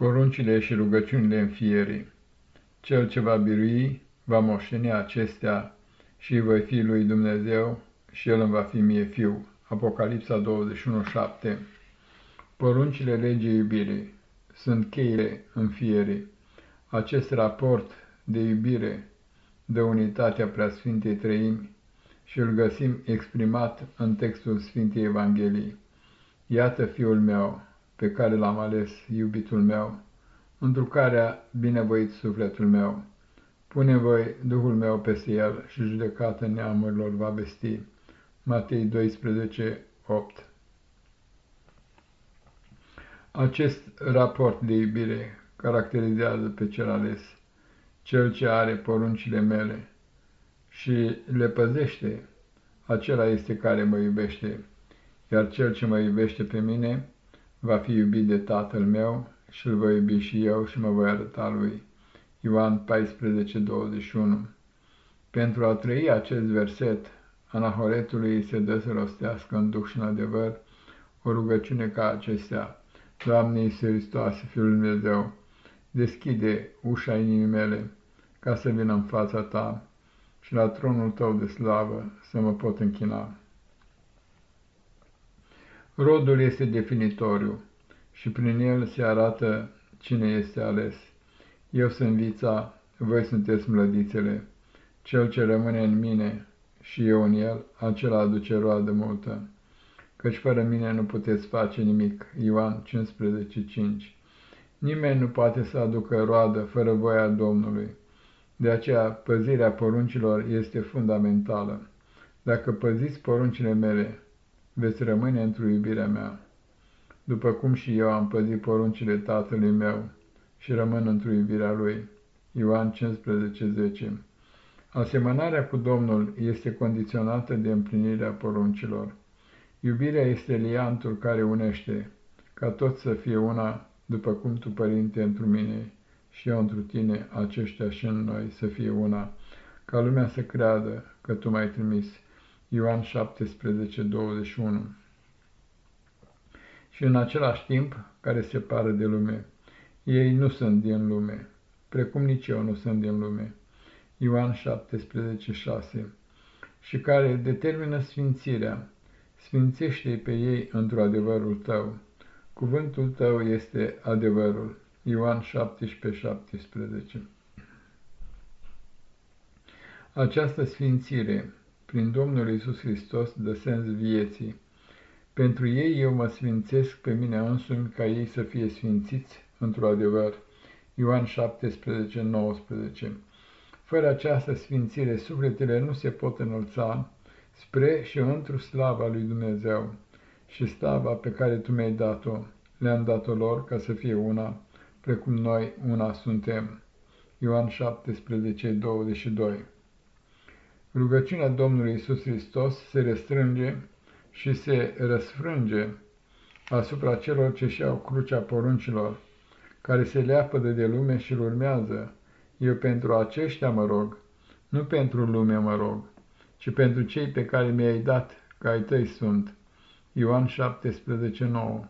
Poruncile și rugăciunile înfierii. Cel ce va birui va moșteni acestea și voi fi lui Dumnezeu și el îmi va fi mie fiu. Apocalipsa 21.7 Poruncile legii iubirii sunt cheile înfierii. Acest raport de iubire de unitatea Preasfintei Trăimi și îl găsim exprimat în textul Sfintei Evangheliei. Iată fiul meu, pe care l-am ales, iubitul meu, întru care a binevoit sufletul meu. Pune voi Duhul meu peste el și judecată neamurilor va vesti. Matei 12, 8 Acest raport de iubire caracterizează pe cel ales, cel ce are poruncile mele și le păzește, acela este care mă iubește, iar cel ce mă iubește pe mine va fi iubit de Tatăl meu și îl voi iubi și eu și mă voi arăta lui. Ioan 14, 21 Pentru a trăi acest verset, anahoretului îi se dă să rostească în duh și în adevăr o rugăciune ca acestea. Doamne Iisus Hristoase, Fiul Lui Dumnezeu, deschide ușa inimii mele ca să vin în fața Ta și la tronul Tău de slavă să mă pot închina. Rodul este definitoriu și prin el se arată cine este ales. Eu sunt vița, voi sunteți mlădițele. Cel ce rămâne în mine și eu în el, acela aduce roadă multă. Căci fără mine nu puteți face nimic. Ioan 15:5 Nimeni nu poate să aducă roadă fără voia Domnului. De aceea, păzirea poruncilor este fundamentală. Dacă păziți poruncile mele, veți rămâne într-o iubirea mea, după cum și eu am păzit poruncile tatălui meu și rămân într-o iubirea lui. Ioan 15:10 Asemănarea cu Domnul este condiționată de împlinirea poruncilor. Iubirea este liantul care unește, ca tot să fie una, după cum Tu, Părinte, întru mine și eu întru Tine, aceștia și în noi să fie una, ca lumea să creadă că Tu m-ai trimis. Ioan 17, 21 Și în același timp care se pară de lume, ei nu sunt din lume, precum nici eu nu sunt din lume. Ioan 17, 6 Și care determină sfințirea, sfințește pe ei într-o adevărul tău. Cuvântul tău este adevărul. Ioan 17, 17 Această sfințire prin Domnul Isus Hristos dă sens vieții. Pentru ei eu mă sfințesc pe mine însumi ca ei să fie sfințiți într-o adevăr. Ioan 17, 19 Fără această sfințire, sufletele nu se pot înălța spre și într-o slava lui Dumnezeu și slava pe care Tu mi-ai dat-o, le-am dat-o lor ca să fie una, precum noi una suntem. Ioan 17, 22 Rugăciunea Domnului Isus Hristos se restrânge și se răsfrânge asupra celor ce și-au crucea poruncilor, care se leapă de lume și îl urmează. Eu pentru aceștia mă rog, nu pentru lume mă rog, ci pentru cei pe care mi-ai dat, că ai tăi sunt. Ioan 17, 9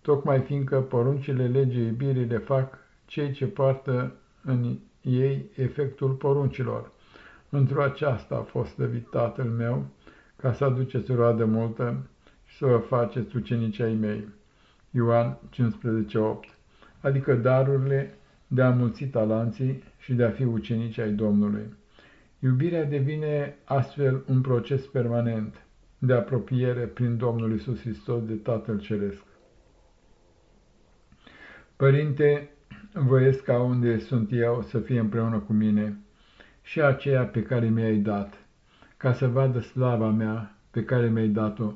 Tocmai fiindcă poruncile legii iubirii le fac cei ce poartă în ei efectul poruncilor Într-o aceasta a fost slăvit Tatăl meu, ca să aduceți roadă multă și să vă faceți ucenici ai mei. Ioan 15:8 Adică darurile de a mulți talanții și de a fi ucenici ai Domnului. Iubirea devine astfel un proces permanent de apropiere prin Domnul Isus Hristos de Tatăl Ceresc. Părinte, voiesc ca unde sunt eu să fie împreună cu mine, și aceea pe care mi-ai dat, ca să vadă slava mea pe care mi-ai dat-o,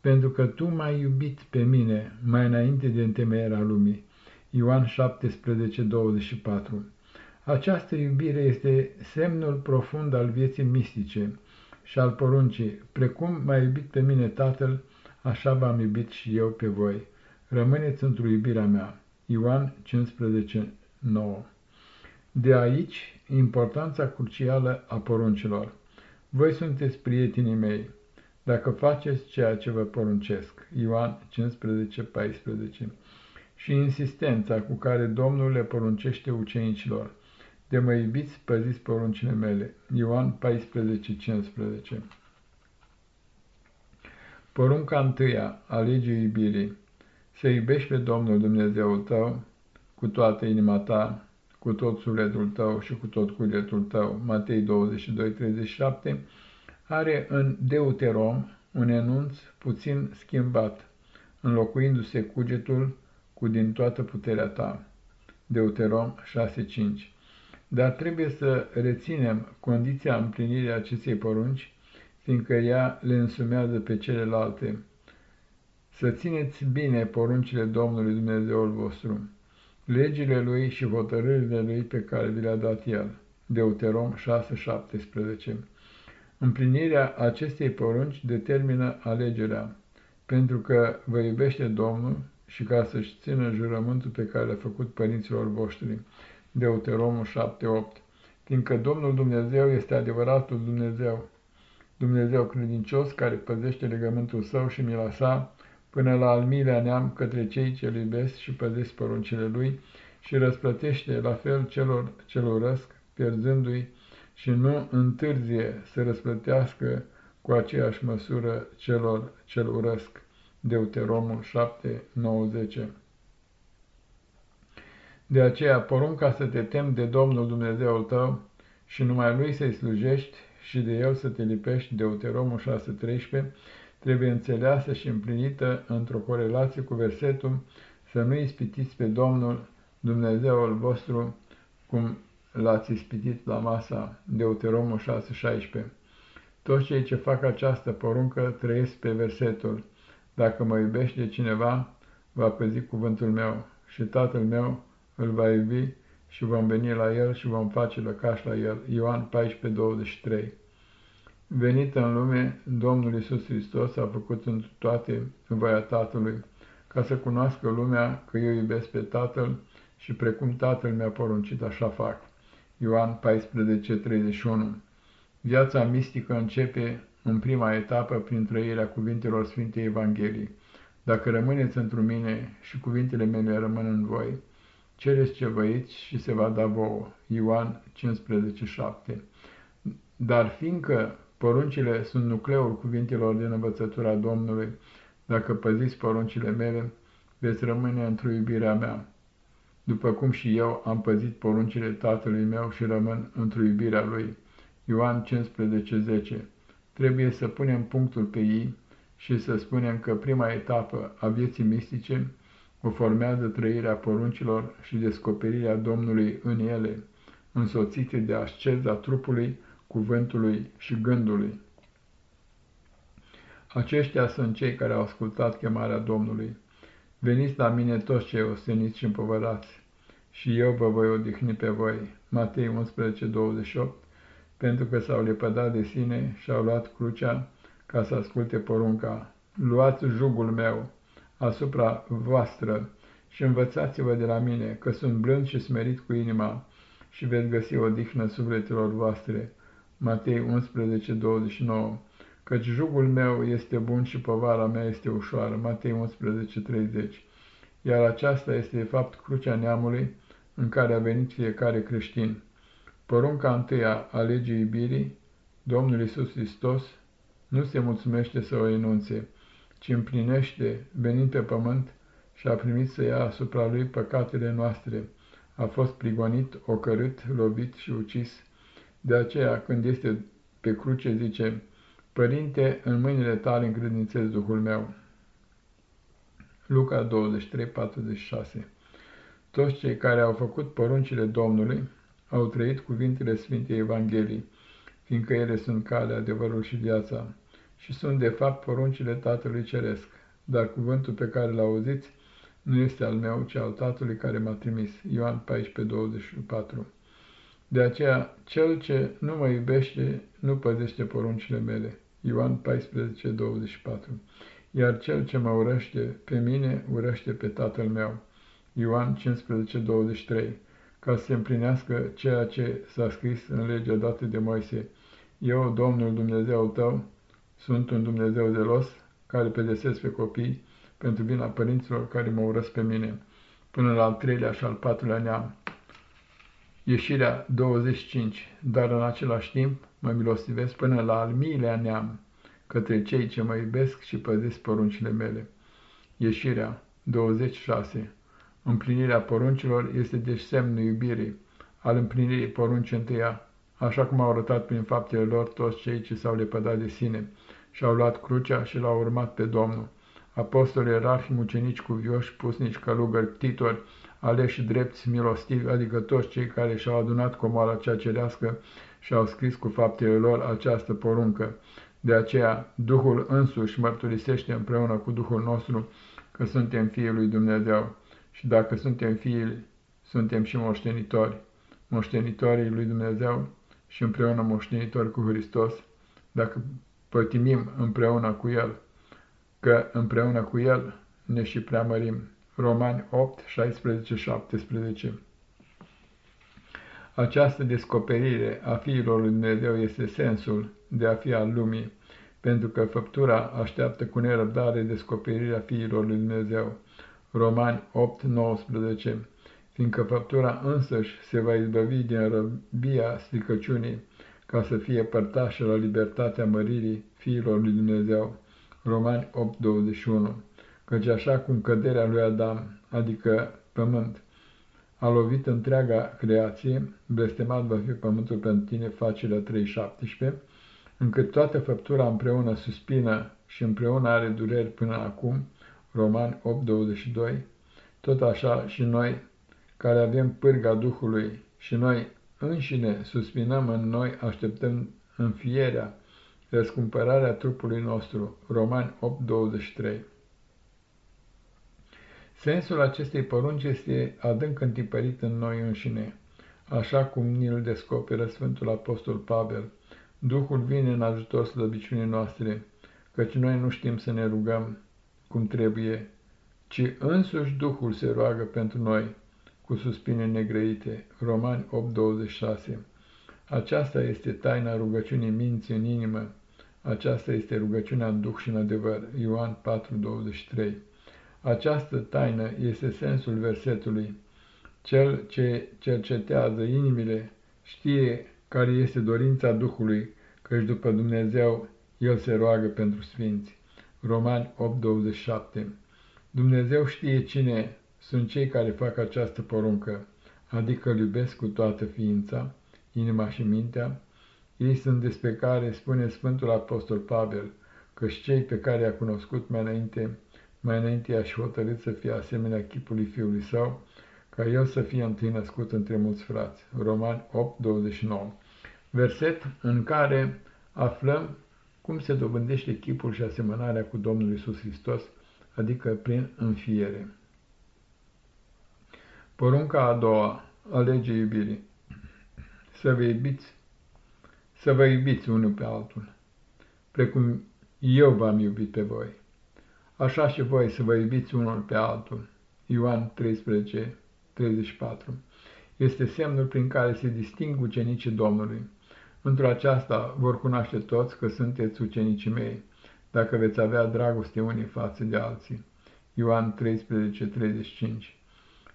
pentru că Tu m-ai iubit pe mine mai înainte de întemeierea lumii. Ioan 17, 24 Această iubire este semnul profund al vieții mistice și al poruncii, precum m-a iubit pe mine Tatăl, așa v-am iubit și eu pe voi. Rămâneți într-o iubirea mea. Ioan 15, 9 De aici importanța crucială a poruncilor. Voi sunteți prietenii mei, dacă faceți ceea ce vă poruncesc. Ioan 15, 14 și insistența cu care Domnul le poruncește ucenicilor, de mă iubiți, păziți poruncile mele. Ioan 14:15 Porunca întâia a legii iubirii. Să iubești pe Domnul Dumnezeul tău cu toată inima ta, cu tot sufletul tău și cu tot cugetul tău. Matei 22:37 are în Deuterom un enunț puțin schimbat, înlocuindu-se cugetul cu din toată puterea ta. Deuterom 6.5 Dar trebuie să reținem condiția împlinirii acestei porunci, fiindcă ea le însumează pe celelalte. Să țineți bine poruncile Domnului Dumnezeul vostru, legile Lui și hotărârile Lui pe care vi le-a dat El. Deuterom 6.17 Împlinirea acestei porunci determină alegerea, pentru că vă iubește Domnul și ca să-și țină jurământul pe care l-a făcut părinților voștri. Deuteromul 7.8 Fiindcă Domnul Dumnezeu este adevăratul Dumnezeu, Dumnezeu credincios care păzește legământul său și mila sa, până la al miilea neam către cei ce îl iubesc și păzesc poruncile lui și răsplătește la fel celor ce îl urăsc, pierzându-i și nu întârzie să răsplătească cu aceeași măsură celor ce-l urăsc. Deuteromul 7, 90. De aceea, porunca să te temi de Domnul Dumnezeul tău și numai Lui să-i slujești și de El să te lipești, Deuteromul 6.13, trebuie înțeleasă și împlinită într-o corelație cu versetul să nu ispitiți pe Domnul Dumnezeul vostru cum l-ați ispitit la masa, Deuteromul 6.16. Toți cei ce fac această poruncă trăiesc pe versetul, dacă mă iubește cineva, va păzi cuvântul meu și tatăl meu îl va iubi și vom veni la el și vom face lăcaș la el. Ioan 14.23 Venit în lume, Domnul Isus Hristos a făcut în toate voia Tatălui, ca să cunoască lumea că eu iubesc pe Tatăl și precum Tatăl mi-a poruncit, așa fac. Ioan 14.31 Viața mistică începe în prima etapă prin trăirea cuvintelor Sfintei Evangheliei. Dacă rămâneți într mine și cuvintele mele rămân în voi, cereți ce văiți și se va da vouă. Ioan 15.7 Dar fiindcă poruncile sunt nucleul cuvintelor din învățătura Domnului, dacă păziți poruncile mele, veți rămâne într-o iubirea mea, după cum și eu am păzit poruncile Tatălui meu și rămân într-o iubirea Lui. Ioan 15.10 Trebuie să punem punctul pe ei și să spunem că prima etapă a vieții mistice o formează trăirea poruncilor și descoperirea Domnului în ele, însoțite de asceza trupului, cuvântului și gândului. Aceștia sunt cei care au ascultat chemarea Domnului. Veniți la mine toți cei osteniți și împovărați, și eu vă voi odihni pe voi. Matei 11:28 pentru că s-au lepădat de sine și au luat crucea ca să asculte porunca. Luați jugul meu asupra voastră și învățați-vă de la mine, că sunt blând și smerit cu inima și veți găsi o dihnă sufletelor voastre. Matei 11:29 Căci jugul meu este bun și povara mea este ușoară. Matei 11:30 Iar aceasta este de fapt crucea neamului în care a venit fiecare creștin. Porunca întâia a legii iubirii, Domnul Isus Hristos nu se mulțumește să o enunțe, ci împlinește, venind pe pământ, și a primit să ia asupra lui păcatele noastre. A fost prigonit, ocărât, lovit și ucis. De aceea, când este pe cruce, zice, Părinte, în mâinile tale încredințez Duhul meu. Luca 23, 46 Toți cei care au făcut poruncile Domnului, au trăit cuvintele Sfintei Evangheliei, fiindcă ele sunt calea, adevărul și viața, și sunt de fapt poruncile Tatălui Ceresc, dar cuvântul pe care l auziți nu este al meu, ci al Tatălui care m-a trimis. Ioan 14:24. De aceea, cel ce nu mă iubește, nu păzește poruncile mele. Ioan 14:24. Iar cel ce mă urăște pe mine, urăște pe Tatăl meu. Ioan 15:23 ca să se împlinească ceea ce s-a scris în legea dată de Moise. Eu, Domnul Dumnezeu tău, sunt un Dumnezeu zelos, care pedesesc pe copii pentru vina părinților care mă urăsc pe mine. până la al treilea și al patrulea neam. Ieșirea 25, dar în același timp mă milostivesc până la al miilea neam, către cei ce mă iubesc și păzesc poruncile mele. Ieșirea 26, împlinirea poruncilor este deci semnul iubirii, al împlinirii poruncii întâia, așa cum au arătat prin faptele lor toți cei ce s-au lepădat de sine și-au luat crucea și l-au urmat pe Domnul. Apostoli, erarhi, mucenici, cuvioși, pusnici, călugări, titori, aleși drepți, milostivi, adică toți cei care și-au adunat comoara cea cerească și au scris cu faptele lor această poruncă. De aceea, Duhul însuși mărturisește împreună cu Duhul nostru că suntem fiii lui Dumnezeu și dacă suntem fii, suntem și moștenitori, moștenitorii lui Dumnezeu și împreună moștenitori cu Hristos, dacă pătimim împreună cu El, că împreună cu El ne și preamărim. Romani 8, 16, 17 Această descoperire a fiilor lui Dumnezeu este sensul de a fi al lumii, pentru că făptura așteaptă cu nerăbdare descoperirea fiilor lui Dumnezeu. Romani 8, 19 Fiindcă făptura însăși se va izbăvi din răbia stricăciunii, ca să fie părtașă la libertatea măririi fiilor lui Dumnezeu. Romani 8:21 Căci așa cum căderea lui Adam, adică pământ, a lovit întreaga creație, blestemat va fi pământul pentru tine, facerea 3:17, încât toată făptura împreună suspină și împreună are dureri până acum, Romani 8:22, tot așa și noi, care avem pârga Duhului și noi înșine suspinăm în noi, așteptăm înfierea, răscumpărarea trupului nostru. Romani 8.23 Sensul acestei porunci este adânc întipărit în noi înșine, așa cum ni-l descoperă Sfântul Apostol Pavel. Duhul vine în ajutor slăbiciunii noastre, căci noi nu știm să ne rugăm cum trebuie, ci însuși Duhul se roagă pentru noi cu suspine negrăite. Romani 8.26 Aceasta este taina rugăciunii minții în inimă. Aceasta este rugăciunea în Duh și în adevăr. Ioan 4.23 Această taină este sensul versetului. Cel ce cercetează inimile știe care este dorința Duhului, căci după Dumnezeu El se roagă pentru sfinți. Romani 8.27 Dumnezeu știe cine sunt cei care fac această poruncă, adică îl iubesc cu toată ființa, inima și mintea, ei sunt despre care spune Sfântul Apostol Pavel, că cei pe care i-a cunoscut mai înainte, mai înainte i-aș și hotărât să fie asemenea chipului fiului său, ca el să fie întâi născut între mulți frați. Roman 8:29. Verset în care aflăm cum se dobândește chipul și asemănarea cu Domnul Isus Hristos, adică prin înfiere. Porunca a doua a legii iubirii. Să vă iubiți, să vă iubiți unul pe altul, precum eu v-am iubit pe voi. Așa și voi să vă iubiți unul pe altul. Ioan 13, 34. Este semnul prin care se disting ucenicii Domnului. Într-o aceasta vor cunoaște toți că sunteți ucenicii mei, dacă veți avea dragoste unii față de alții. Ioan 13, 35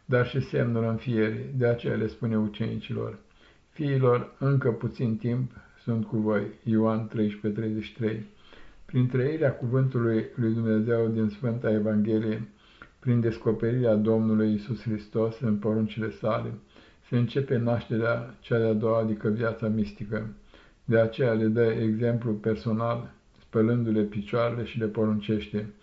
dar și semnul înfierii, de aceea le spune ucenicilor, Fiilor, încă puțin timp sunt cu voi. Ioan 13:33. Prin trăirea cuvântului lui Dumnezeu din Sfânta Evanghelie, prin descoperirea Domnului Isus Hristos în poruncile sale, se începe nașterea cea de-a doua, adică viața mistică. De aceea le dă exemplu personal, spălându-le picioarele și le poruncește.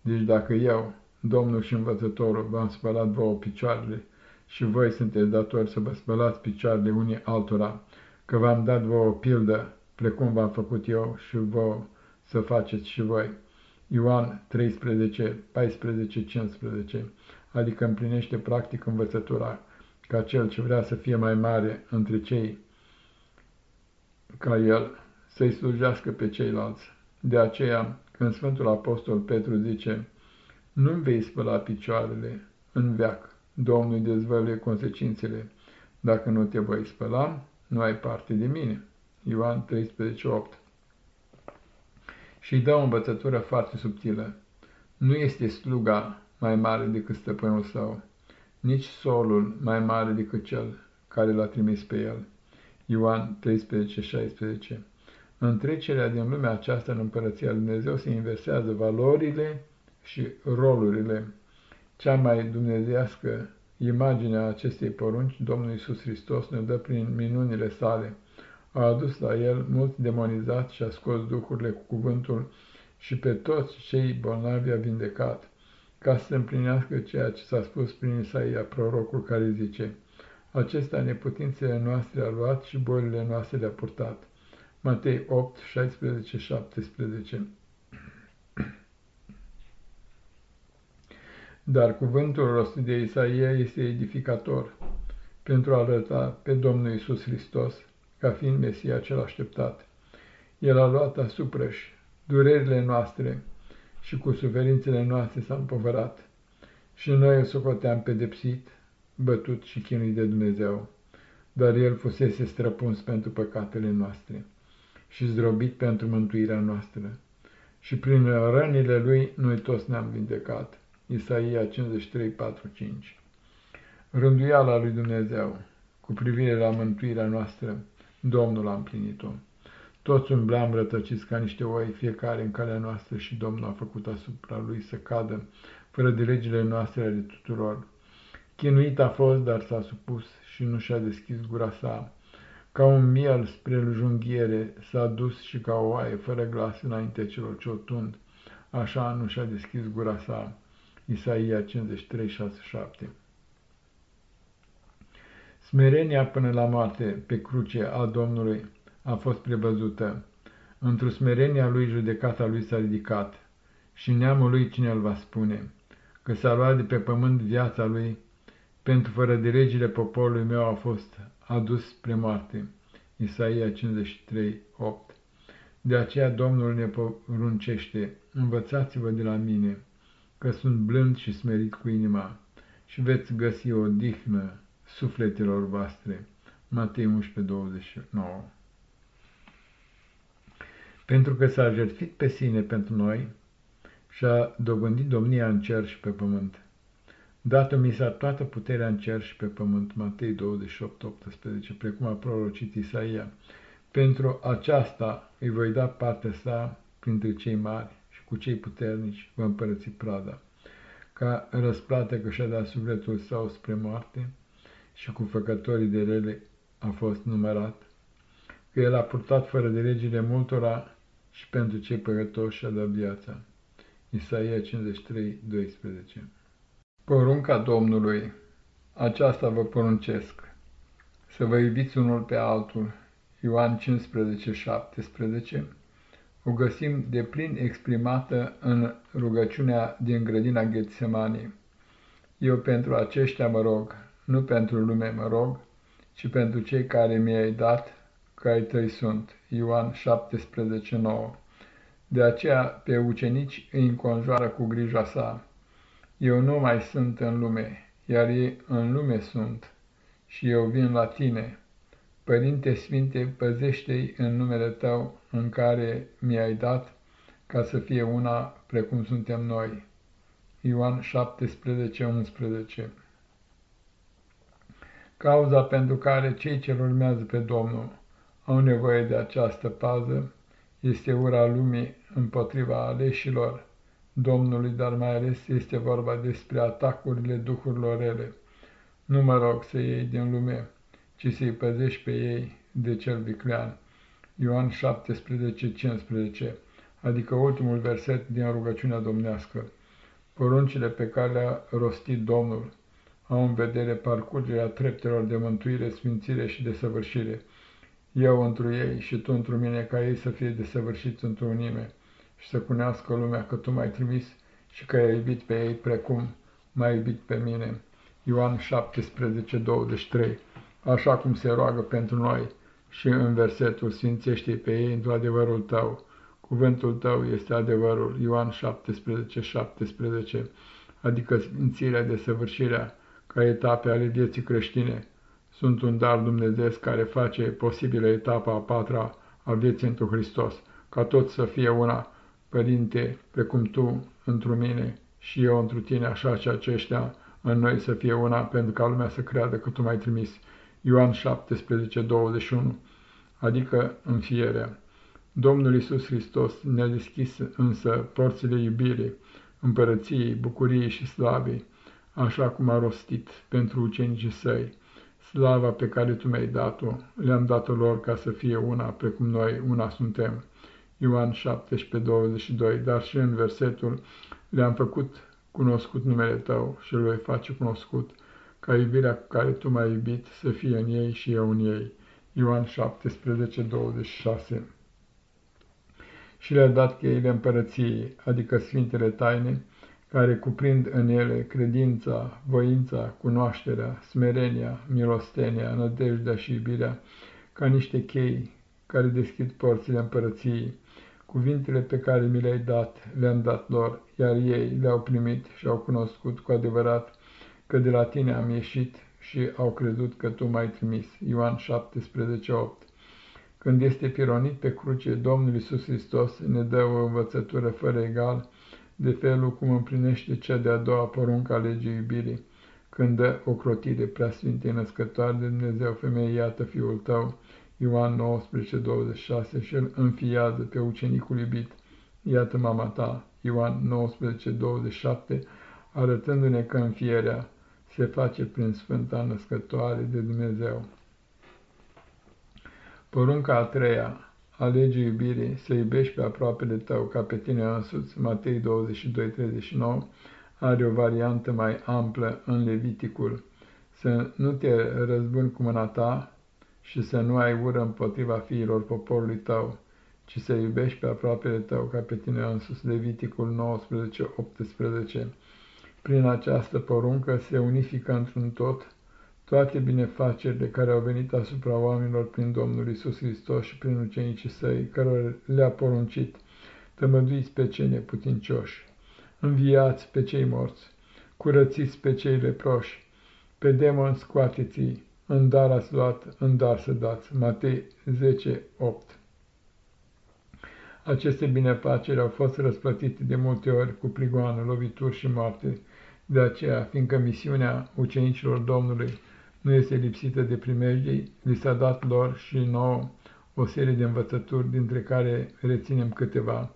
Deci dacă eu, Domnul și învățătorul, v-am spălat vouă picioarele și voi sunteți datori să vă spălați picioarele unii altora, că v-am dat vouă pildă, precum v-am făcut eu și vouă să faceți și voi. Ioan 13, 14, 15, adică împlinește practic învățătura ca cel ce vrea să fie mai mare între cei ca el, să-i slujească pe ceilalți. De aceea, când Sfântul Apostol Petru zice, nu-mi vei spăla picioarele în veac. Domnul dezvăluie consecințele. Dacă nu te voi spăla, nu ai parte de mine. Ioan 13:8 Și dă o învățătură foarte subtilă. Nu este sluga mai mare decât stăpânul său. nici solul mai mare decât cel care l-a trimis pe el. Ioan 13:16 În trecerea din lumea aceasta în Împărăția Lui Dumnezeu se inversează valorile și rolurile. Cea mai dumnezească imagine a acestei porunci, Domnul Iisus Hristos ne dă prin minunile sale. A adus la el mulți demonizați și a scos duhurile cu cuvântul și pe toți cei bolnavi a vindecat, ca să se împlinească ceea ce s-a spus prin Isaia, prorocul care zice, Acesta neputințele noastre a luat și bolile noastre le-a purtat. Matei 8, 16, 17 Dar cuvântul rostit de Isaia este edificator pentru a arăta pe Domnul Isus Hristos ca fiind Mesia cel așteptat. El a luat asupra și durerile noastre și cu suferințele noastre s-a împovărat. Și noi îl socoteam pedepsit, bătut și chinuit de Dumnezeu, dar el fusese străpuns pentru păcatele noastre și zdrobit pentru mântuirea noastră. Și prin rănile lui noi toți ne-am vindecat. Isaia 53, 4, 5 Rânduiala lui Dumnezeu cu privire la mântuirea noastră, Domnul a împlinit-o. Toți umblam rătăciți ca niște oi, fiecare în calea noastră și Domnul a făcut asupra lui să cadă, fără de legile noastre ale tuturor. Chinuit a fost, dar s-a supus și nu și-a deschis gura sa. Ca un miel spre junghiere s-a dus și ca o oaie fără glas înainte celor ce o tund. Așa nu și-a deschis gura sa. Isaia 53, 6, 7 Smerenia până la moarte pe cruce a Domnului a fost prevăzută. Într-o smerenia lui judecata lui s-a ridicat și neamul lui cine îl va spune, că s-a luat de pe pământ viața lui, pentru fără de regile poporului meu a fost adus spre moarte. Isaia 53, 8 De aceea Domnul ne poruncește, învățați-vă de la mine, că sunt blând și smerit cu inima, și veți găsi o dihnă sufletelor voastre. Matei 11, 29 pentru că s-a jertfit pe sine pentru noi și a dobândit domnia în cer și pe pământ. Dată mi s-a toată puterea în cer și pe pământ, Matei 28, 18, precum a prorocit Isaia. Pentru aceasta îi voi da partea sa printre cei mari și cu cei puternici vă împărăți prada, ca răsplată că și-a dat sufletul său spre moarte și cu făcătorii de rele a fost numărat, că el a purtat fără de legile multora și pentru cei păcătoși a dat viața. Isaia 53, 12 Porunca Domnului, aceasta vă poruncesc, să vă iubiți unul pe altul, Ioan 15, 17, o găsim de plin exprimată în rugăciunea din grădina Ghetsemane. Eu pentru aceștia mă rog, nu pentru lume mă rog, ci pentru cei care mi-ai dat că ai tăi sunt. Ioan 17, 9 De aceea pe ucenici îi înconjoară cu grija sa. Eu nu mai sunt în lume, iar ei în lume sunt, și eu vin la tine. Părinte Sfinte, păzește-i în numele Tău în care mi-ai dat, ca să fie una precum suntem noi. Ioan 17, 11 Cauza pentru care cei ce urmează pe Domnul au nevoie de această pază este ura lumii împotriva aleșilor Domnului, dar mai ales este vorba despre atacurile duhurilor rele. Nu mă rog să iei din lume, ci să-i păzești pe ei de cel viclean. Ioan 17, 15, adică ultimul verset din rugăciunea domnească. Poruncile pe care le-a rostit Domnul au în vedere parcurgerea treptelor de mântuire, sfințire și desăvârșire eu întru ei și tu întru mine, ca ei să fie desăvârșiți într-o unime și să cunească lumea că tu m-ai trimis și că ai iubit pe ei precum m-ai iubit pe mine. Ioan 17, 23 Așa cum se roagă pentru noi și în versetul Sfințește pe ei într adevărul tău. Cuvântul tău este adevărul. Ioan 17, 17 adică sfințirea de săvârșirea ca etape ale vieții creștine sunt un dar Dumnezeu care face posibilă etapa a patra a vieții într Hristos, ca tot să fie una, Părinte, precum Tu întru mine și eu întru Tine, așa și aceștia în noi să fie una, pentru ca lumea să creadă că Tu m-ai trimis. Ioan 17, 21, adică înfierea. Domnul Isus Hristos ne-a deschis însă porțile iubirii, împărăției, bucuriei și slavei, așa cum a rostit pentru ucenicii săi. Slava pe care Tu mi-ai dat-o, le-am dat-o lor ca să fie una, precum noi una suntem. Ioan 17, 22, dar și în versetul le-am făcut cunoscut numele Tău și îl voi face cunoscut, ca iubirea cu care Tu m-ai iubit să fie în ei și eu în ei. Ioan 17, 26 Și le-a dat cheile împărăției, adică Sfintele Taine, care cuprind în ele credința, voința, cunoașterea, smerenia, milostenia, nădejdea și iubirea, ca niște chei care deschid porțile împărăției. Cuvintele pe care mi le-ai dat, le-am dat lor, iar ei le-au primit și au cunoscut cu adevărat că de la tine am ieșit și au crezut că tu m-ai trimis. Ioan 17:8 Când este pironit pe cruce, Domnul Isus Hristos ne dă o învățătură fără egal de felul cum împlinește cea de-a doua poruncă a legii iubirii, când dă o crotire preasfintei născătoare de Dumnezeu, femeie, iată fiul tău, Ioan 19:26 și îl înfiază pe ucenicul iubit, iată mama ta, Ioan 19:27, arătându-ne că înfierea se face prin Sfânta Născătoare de Dumnezeu. Porunca a treia a legii iubirii, să iubești pe aproapele tău ca pe tine însuți, Matei 22:39, are o variantă mai amplă în Leviticul, să nu te răzbuni cu mâna ta și să nu ai ură împotriva fiilor poporului tău, ci să iubești pe aproapele tău ca pe tine însuți, Leviticul 19:18. Prin această poruncă se unifică într-un tot toate binefacerile care au venit asupra oamenilor prin Domnul Isus Hristos și prin ucenicii săi, care le-a poruncit, tămăduiți pe cei neputincioși, înviați pe cei morți, curățiți pe cei leproși, pe demoni scoateți în dar ați luat, în dar să dați. Matei 10, 8 Aceste binefaceri au fost răsplătite de multe ori cu prigoană, lovituri și moarte, de aceea, fiindcă misiunea ucenicilor Domnului nu este lipsită de primejdii, li s-a dat lor și nouă o serie de învățături, dintre care reținem câteva.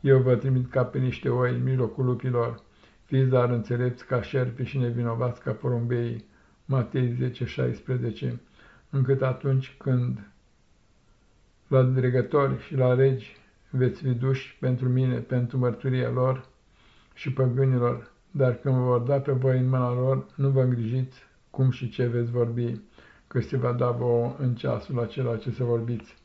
Eu vă trimit ca pe niște oi în mijlocul lupilor, fiți dar înțelepți ca șerpi și nevinovați ca porumbei. Matei 10, 16, încât atunci când la dregători și la regi veți fi duși pentru mine, pentru mărturia lor și păgânilor, dar când vă vor da pe voi în mâna lor, nu vă îngrijiți cum și ce veți vorbi, că se va da vouă în ceasul acela ce să vorbiți,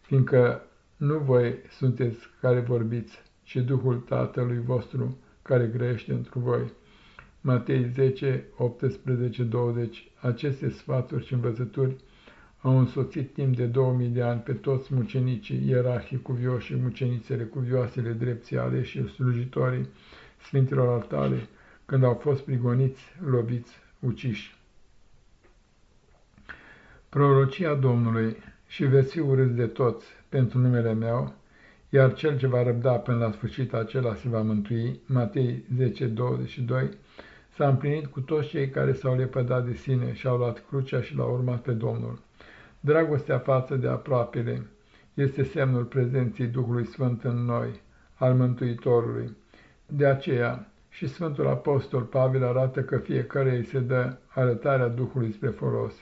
fiindcă nu voi sunteți care vorbiți, ci Duhul Tatălui vostru care grăiește într voi. Matei 10, 18, 20 Aceste sfaturi și învățături au însoțit timp de 2000 de ani pe toți mucenicii, ierarhii cuvioși, mucenițele cuvioasele, drepții aleși, slujitorii Sfintilor Altare, când au fost prigoniți, loviți, uciși prorocia Domnului și veți fi urâți de toți pentru numele meu, iar cel ce va răbda până la sfârșit acela se va mântui, Matei 10, 22, s-a împlinit cu toți cei care s-au lepădat de sine și au luat crucea și l-au urmat pe Domnul. Dragostea față de aproapele este semnul prezenței Duhului Sfânt în noi, al Mântuitorului. De aceea, și Sfântul Apostol Pavel arată că fiecare îi se dă arătarea Duhului spre folos.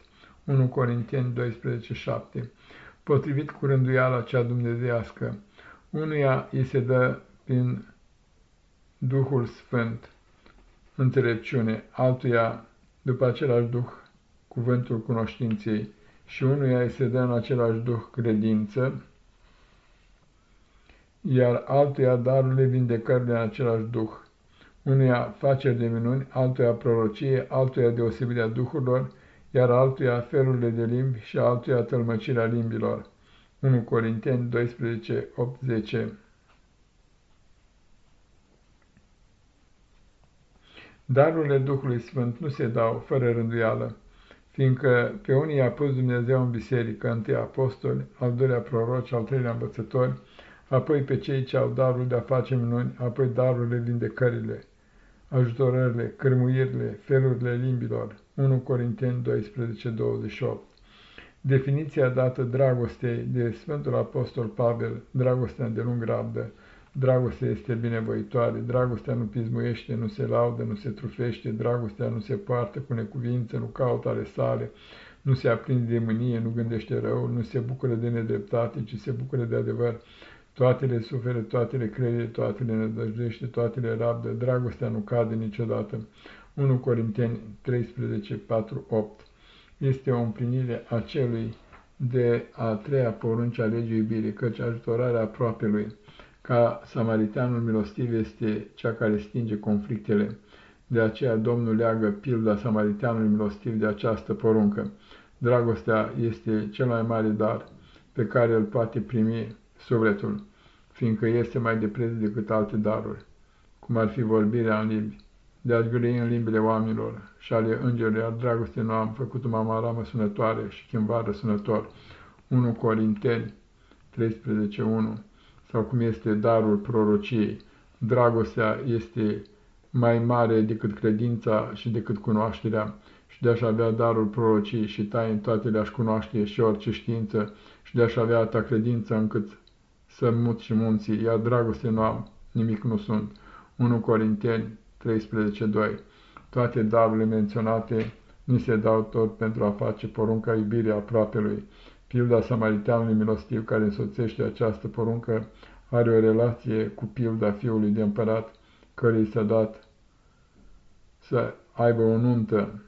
1 Corinteni 12, 7, potrivit cu rânduiala cea dumnezească. Unuia îi se dă prin Duhul Sfânt înțelepciune, altuia după același Duh cuvântul cunoștinței și unuia îi se dă în același Duh credință, iar altuia darurile vindecările în același Duh. Unuia faceri de minuni, altuia prorocie, altuia deosebirea Duhurilor, iar altuia felurile de limbi și altuia tălmăcirea limbilor. 1 Corinteni 12, 8, 10 Darurile Duhului Sfânt nu se dau fără rânduială, fiindcă pe unii a pus Dumnezeu în biserică, întâi apostoli, al doilea proroci, al treilea învățători, apoi pe cei ce au darul de a face minuni, apoi darurile vindecările. ajutorările, cărmuirile, felurile limbilor. 1 Corinteni 12, 28 Definiția dată dragostei de Sfântul Apostol Pavel, dragostea de lung rabdă, dragostea este binevoitoare, dragostea nu pismuiește, nu se laudă, nu se trufește, dragostea nu se poartă cu necuvință, nu caută ale sale, nu se aprinde de mânie, nu gândește rău, nu se bucură de nedreptate, ci se bucură de adevăr. Toate le suferă, toate le crede, toate le nădăjdește, toate le rabdă, dragostea nu cade niciodată. 1 Corinteni 13, 4, 8 Este o împlinire a celui de a treia porunci a legii iubirii, căci ajutorarea aproape lui, ca samariteanul milostiv este cea care stinge conflictele. De aceea Domnul leagă pilda samariteanului milostiv de această poruncă. Dragostea este cel mai mare dar pe care îl poate primi sufletul, fiindcă este mai de preț decât alte daruri, cum ar fi vorbirea în limbi, de a grăi în limbile oamenilor și ale îngerilor, iar dragoste nu am făcut-o mamaramă sunătoare și chimvară sunător. 1 Corinteni 13.1 sau cum este darul prorociei. Dragostea este mai mare decât credința și decât cunoașterea și de-aș avea darul prorociei și taini toate le-aș cunoaște și orice știință și de-aș avea ta credință încât să mut și munții, iar dragoste nu am, nimic nu sunt. 1 Corinteni 13.2 Toate darurile menționate ni se dau tot pentru a face porunca iubirii aproapelui. Pilda samariteanului milostiv care însoțește această poruncă are o relație cu pilda fiului de împărat, cărei s-a dat să aibă o nuntă,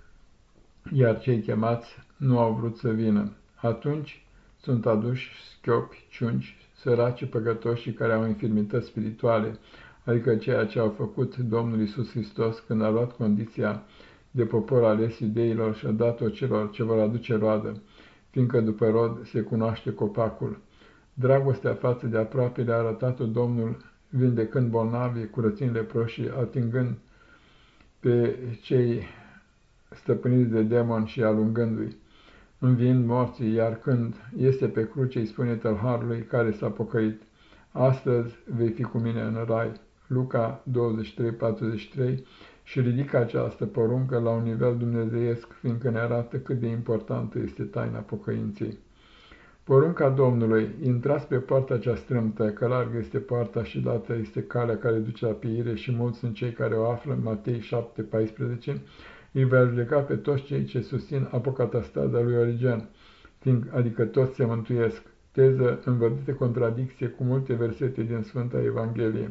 iar cei chemați nu au vrut să vină. Atunci sunt aduși schiopi, ciunci, săraci, păcătoși și care au infirmități spirituale, adică ceea ce au făcut Domnul Isus Hristos când a luat condiția de popor ales iudeilor și a dat-o celor ce vor aduce roadă, fiindcă după rod se cunoaște copacul. Dragostea față de aproape le-a arătat-o Domnul vindecând bolnavi, curățind leproșii, atingând pe cei stăpâniți de demon și alungându-i, înviind morții, iar când este pe cruce îi spune tălharului care s-a pocăit, Astăzi vei fi cu mine în rai. Luca 23:43 și ridică această poruncă la un nivel dumnezeiesc, fiindcă ne arată cât de importantă este taina pocăinței. Porunca Domnului, intrați pe poarta cea strâmtă, că largă este poarta și dată este calea care duce la pieire și mulți sunt cei care o află, Matei 7:14, îi va judeca pe toți cei ce susțin apocatastaza lui Origen, fiind, adică toți se mântuiesc, teză învădută contradicție cu multe versete din Sfânta Evanghelie.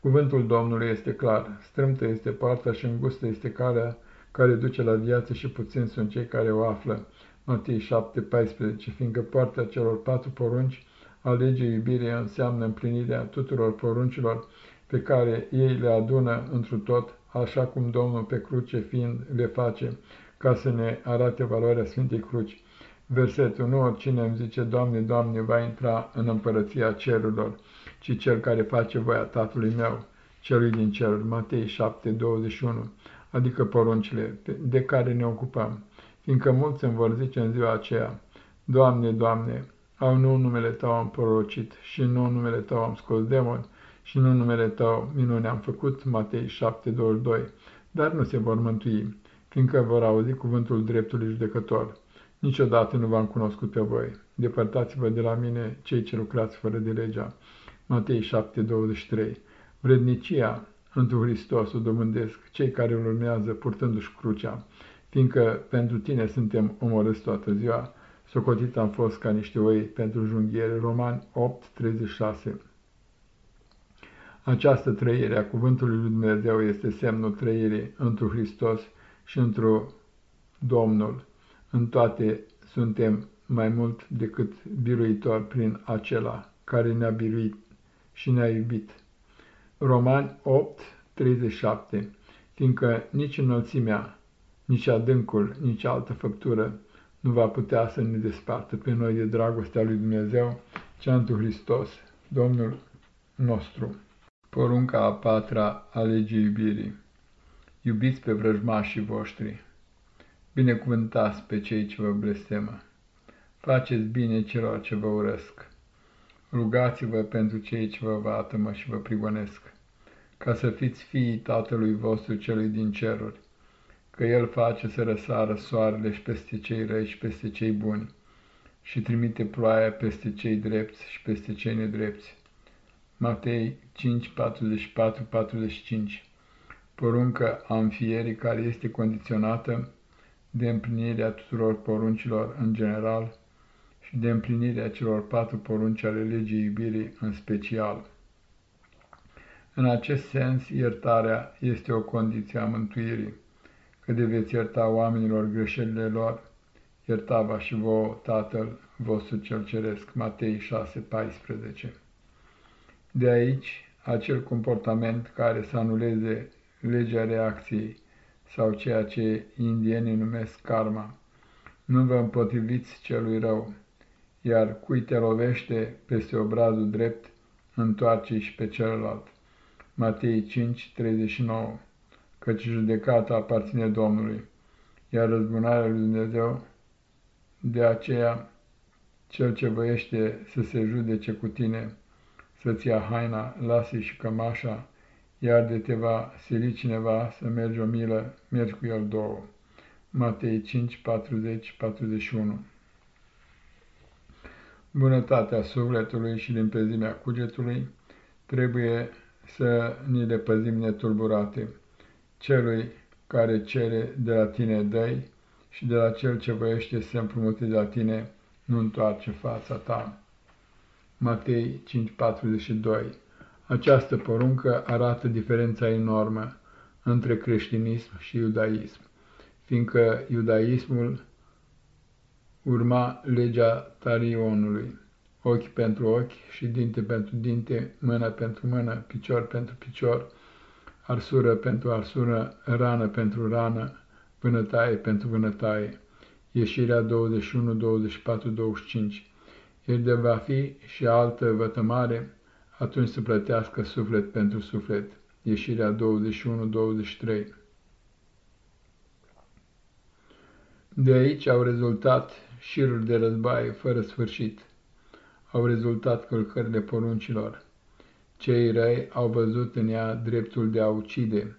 Cuvântul Domnului este clar, strâmtă este partea și îngustă este calea care duce la viață și puțin sunt cei care o află. Matei 7:14, fiindcă partea celor patru porunci a legii iubirii înseamnă împlinirea tuturor poruncilor pe care ei le adună întru tot, așa cum Domnul pe cruce fiind le face, ca să ne arate valoarea Sfintei Cruci. Versetul, nu oricine îmi zice, Doamne, Doamne, va intra în împărăția cerurilor, ci cel care face voia Tatălui meu, celui din ceruri. Matei 7, 21, adică poruncile de care ne ocupăm, fiindcă mulți îmi vor zice în ziua aceea, Doamne, Doamne, au nu numele Tău am porocit și nu numele Tău am scos demon și nu numele Tău minune am făcut, Matei 7, 22, dar nu se vor mântui, fiindcă vor auzi cuvântul dreptului judecător. Niciodată nu v-am cunoscut pe voi. Depărtați-vă de la mine cei ce lucrați fără de legea. Matei 7:23 Vrednicia întru Hristos o domândesc cei care îl urmează purtându-și crucea, fiindcă pentru tine suntem omorâți toată ziua, socotit am fost ca niște oi pentru junghiere. Romani 8:36 Această trăire a cuvântului lui Dumnezeu este semnul trăirii întru Hristos și întru Domnul. În toate suntem mai mult decât biruitori prin acela care ne-a biruit și ne-a iubit. Romani 8, 37 Fiindcă nici înălțimea, nici adâncul, nici altă făptură nu va putea să ne despartă pe noi de dragostea lui Dumnezeu, cea întru Hristos, Domnul nostru. Porunca a patra a legii iubirii. Iubiți pe vrăjmașii voștri. Binecuvântați pe cei ce vă blestemă. Faceți bine celor ce vă urăsc. Rugați-vă pentru cei ce vă vatămă și vă prigonesc. ca să fiți fiii Tatălui vostru celui din ceruri, că El face să răsară soarele și peste cei răi și peste cei buni, și trimite ploaia peste cei drepți și peste cei nedrepți. Matei 5, 44, 45 Poruncă a înfierii care este condiționată de împlinirea tuturor poruncilor în general și de împlinirea celor patru porunci ale legii iubirii în special. În acest sens, iertarea este o condiție a mântuirii, că de veți ierta oamenilor greșelile lor, iertava și vouă Tatăl vostru cel ceresc. Matei 6,14 De aici, acel comportament care să anuleze legea reacției sau ceea ce indienii numesc karma. Nu vă împotriviți celui rău, iar cui te lovește peste obrazul drept, întoarce și pe celălalt. Matei 5, 39 Căci judecata aparține Domnului, iar răzbunarea lui Dumnezeu, de aceea cel ce voiește să se judece cu tine, să-ți ia haina, lasă și cămașa, iar de te va sili cineva să mergi o milă, mergi cu el două. Matei 5, 40, 41 Bunătatea sufletului și limpezimea cugetului trebuie să ni le păzim netulburate. Celui care cere de la tine dăi și de la cel ce voiește să se împrumute de la tine nu întoarce fața ta. Matei 5:42 Această poruncă arată diferența enormă între creștinism și iudaism, fiindcă iudaismul urma legea Tarionului, ochi pentru ochi și dinte pentru dinte, mână pentru mână, picior pentru picior, arsură pentru arsură, rană pentru rană, vânătaie pentru vânătaie. Ieșirea 21, 24, 25. Iar de va fi și altă vătămare, atunci să plătească suflet pentru suflet. Ieșirea 21, 23. De aici au rezultat șiruri de război fără sfârșit. Au rezultat călcările poruncilor. Cei răi au văzut în ea dreptul de a ucide,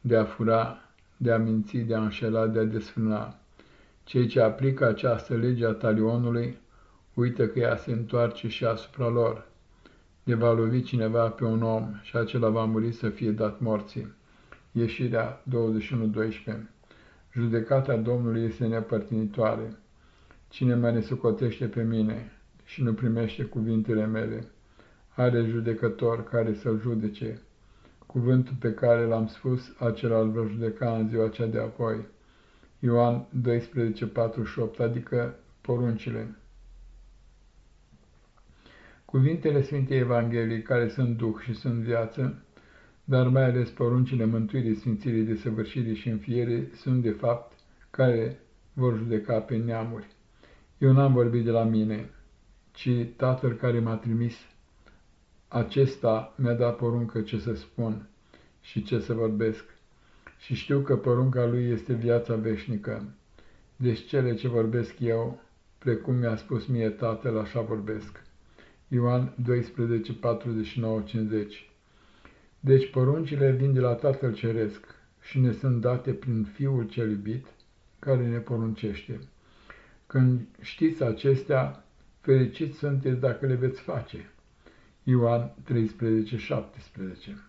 de a fura, de a minți, de a înșela, de a desfrâna. Cei ce aplică această lege a talionului uită că ea se întoarce și asupra lor. De va lovi cineva pe un om și acela va muri să fie dat morții. Ieșirea 21.12 Judecata Domnului este nepărtinitoare. Cine mă nesucotește pe mine și nu primește cuvintele mele, are judecător care să-l judece. Cuvântul pe care l-am spus, acela îl va judeca în ziua cea de apoi. Ioan 12:48, adică poruncile. Cuvintele Sfintei Evangheliei, care sunt Duh și sunt viață, dar mai ales poruncile mântuirii, sfințirii, desăvârșirii și înfiere, sunt de fapt care vor judeca pe neamuri. Eu n-am vorbit de la mine, ci Tatăl care m-a trimis, acesta mi-a dat poruncă ce să spun și ce să vorbesc și știu că porunca lui este viața veșnică. Deci cele ce vorbesc eu, precum mi-a spus mie Tatăl, așa vorbesc. Ioan 12, 49, 50 Deci poruncile vin de la Tatăl Ceresc și ne sunt date prin Fiul cel iubit, care ne poruncește. Când știți acestea, fericiți sunteți dacă le veți face. Ioan 13, 17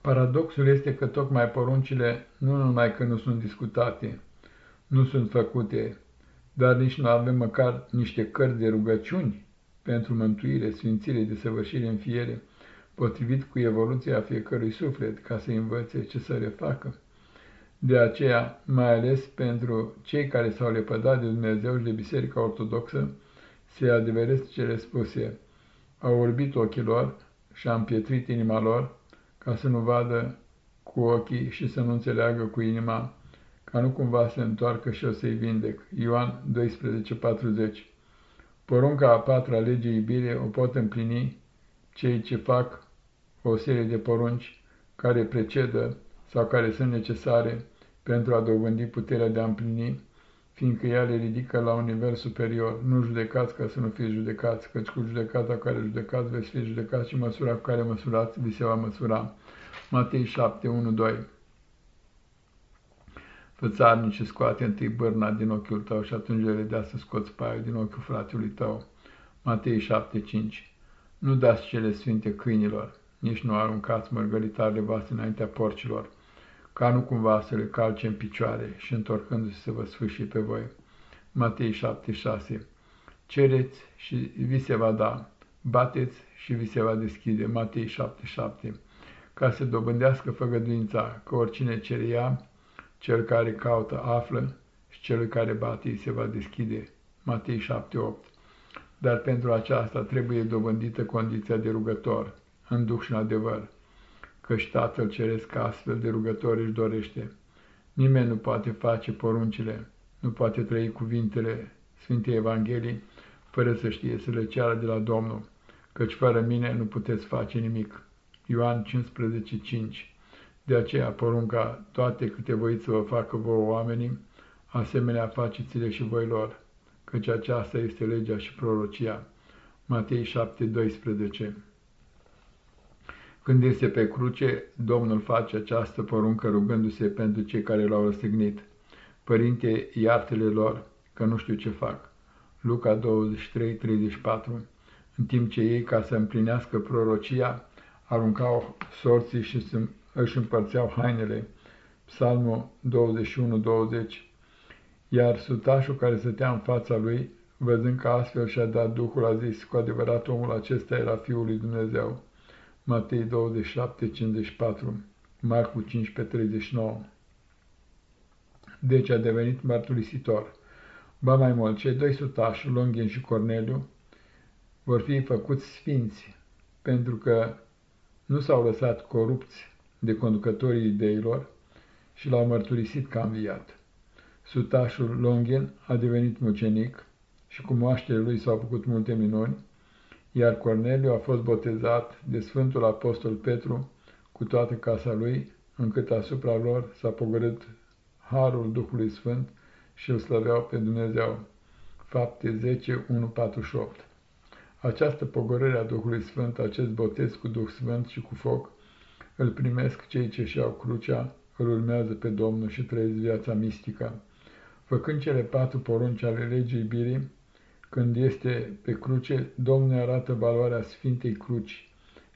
Paradoxul este că tocmai poruncile nu numai că nu sunt discutate, nu sunt făcute, dar nici nu avem măcar niște cărți de rugăciuni pentru mântuire, sfințire, desăvârșire în fiere, potrivit cu evoluția fiecărui suflet, ca să învățe ce să refacă. De aceea, mai ales pentru cei care s-au lepădat de Dumnezeu și de Biserica Ortodoxă, se adeveresc cele spuse, au orbit ochii lor și a împietrit inima lor, ca să nu vadă cu ochii și să nu înțeleagă cu inima, ca nu cumva să întoarcă și o să-i vindec. Ioan 12:40 Porunca a patra lege iubire o pot împlini cei ce fac o serie de porunci care precedă sau care sunt necesare pentru a dobândi puterea de a împlini fiindcă ea le ridică la un nivel superior. Nu judecați ca să nu fiți judecați, căci cu judecata care judecați veți fi judecați și măsura cu care măsurați vi se va măsura. Matei 7, 1, 2 Fățarnice, scoate întâi bărna din ochiul tău și atunci le dea să scoți paiul din ochiul fratelui tău. Matei 7, 5 Nu dați cele sfinte câinilor, nici nu aruncați mărgăritarele voastre înaintea porcilor, ca nu cumva să le calce în picioare și întorcându-se să vă sfârși pe voi. Matei 7:6 Cereți și vi se va da, bateți și vi se va deschide. Matei 7:7 Ca să dobândească făgăduința că oricine cere ea, cel care caută află și cel care bate îi se va deschide. Matei 7:8 Dar pentru aceasta trebuie dobândită condiția de rugător, în duh și în adevăr căci Tatăl Ceresc astfel de rugători își dorește. Nimeni nu poate face poruncile, nu poate trăi cuvintele Sfintei Evangheliei, fără să știe să le ceară de la Domnul, căci fără mine nu puteți face nimic. Ioan 15:5 De aceea porunca toate câte voiți să vă facă vouă oamenii, asemenea faceți-le și voi lor, căci aceasta este legea și prorocia. Matei 7:12 când este pe cruce, Domnul face această poruncă rugându-se pentru cei care l-au răstignit. Părinte, iartele lor, că nu știu ce fac. Luca 23, 34 În timp ce ei, ca să împlinească prorocia, aruncau sorții și își împărțeau hainele. Psalmul 21, 20 Iar sutașul care stătea în fața lui, văzând că astfel și-a dat Duhul, a zis, cu adevărat omul acesta era Fiul lui Dumnezeu. Matei 27, 54, Marcu 15, 39. Deci a devenit mărturisitor. Ba mai mult, cei doi sutași, Longin și Corneliu, vor fi făcuți sfinți, pentru că nu s-au lăsat corupți de conducătorii ideilor și l-au mărturisit ca înviat. Sutașul Longin a devenit mucenic și cu moaștele lui s-au făcut multe minuni, iar Corneliu a fost botezat de Sfântul Apostol Petru cu toată casa lui, încât asupra lor s-a pogorât harul Duhului Sfânt și îl slăveau pe Dumnezeu. Fapte 10, 1, 48 Această pogorâre a Duhului Sfânt, acest botez cu Duh Sfânt și cu foc, îl primesc cei ce și-au crucea, îl urmează pe Domnul și trăiesc viața mistică. Făcând cele patru porunci ale legii iubirii, când este pe cruce, Domnul ne arată valoarea Sfintei Cruci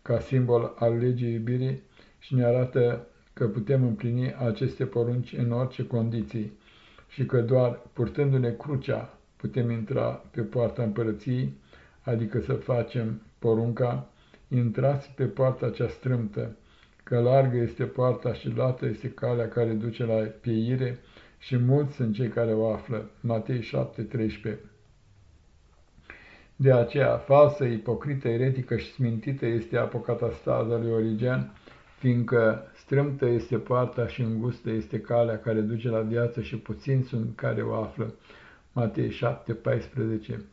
ca simbol al legii iubirii și ne arată că putem împlini aceste porunci în orice condiții și că doar purtându-ne crucea putem intra pe poarta împărăției, adică să facem porunca, intrați pe poarta cea strâmtă, că largă este poarta și lată este calea care duce la pieire și mulți sunt cei care o află. Matei 7, 13 de aceea, falsă, ipocrită, eretică și smintită este apocatastaza lui Origen, fiindcă strâmtă este poarta și îngustă este calea care duce la viață și puțini sunt care o află. Matei 7, 14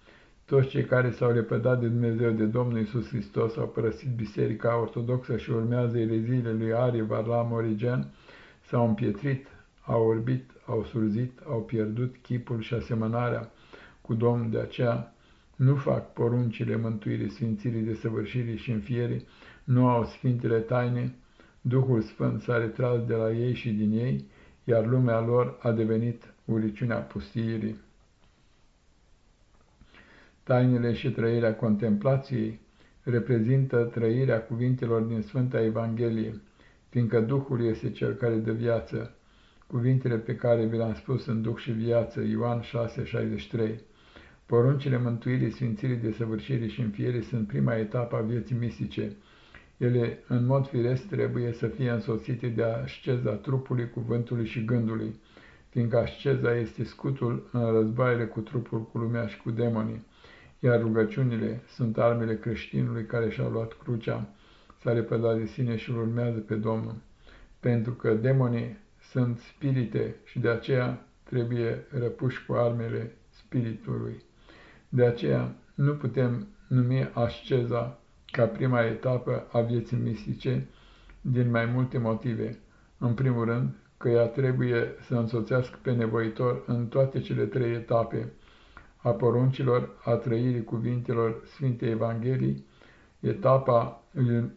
Toți cei care s-au lepădat de Dumnezeu, de Domnul Isus Hristos, au părăsit Biserica Ortodoxă și urmează ereziile lui Arie, Varlam, Origen, s-au împietrit, au orbit, au surzit, au pierdut chipul și asemănarea cu Domnul de aceea, nu fac poruncile mântuirii, sfințirii, desăvârșirii și înfierii, nu au sfintele taine, Duhul Sfânt s-a retras de la ei și din ei, iar lumea lor a devenit uriciunea pustiirii. Tainele și trăirea contemplației reprezintă trăirea cuvintelor din Sfânta Evanghelie, fiindcă Duhul este cel care dă viață, cuvintele pe care vi le-am spus în Duh și viață, Ioan 6,63. Poruncile mântuirii, sfințirii, desăvârșirii și înfierii sunt prima etapă a vieții mistice. Ele, în mod firesc, trebuie să fie însoțite de asceza trupului, cuvântului și gândului, fiindcă asceza este scutul în războaiele cu trupul, cu lumea și cu demonii, iar rugăciunile sunt armele creștinului care și-a luat crucea, s-a repădat de sine și îl urmează pe Domnul, pentru că demonii sunt spirite și de aceea trebuie răpuși cu armele spiritului. De aceea nu putem numi asceza ca prima etapă a vieții mistice din mai multe motive. În primul rând, că ea trebuie să însoțească pe nevoitor în toate cele trei etape a poruncilor, a trăirii cuvintelor Sfintei Evangheliei, etapa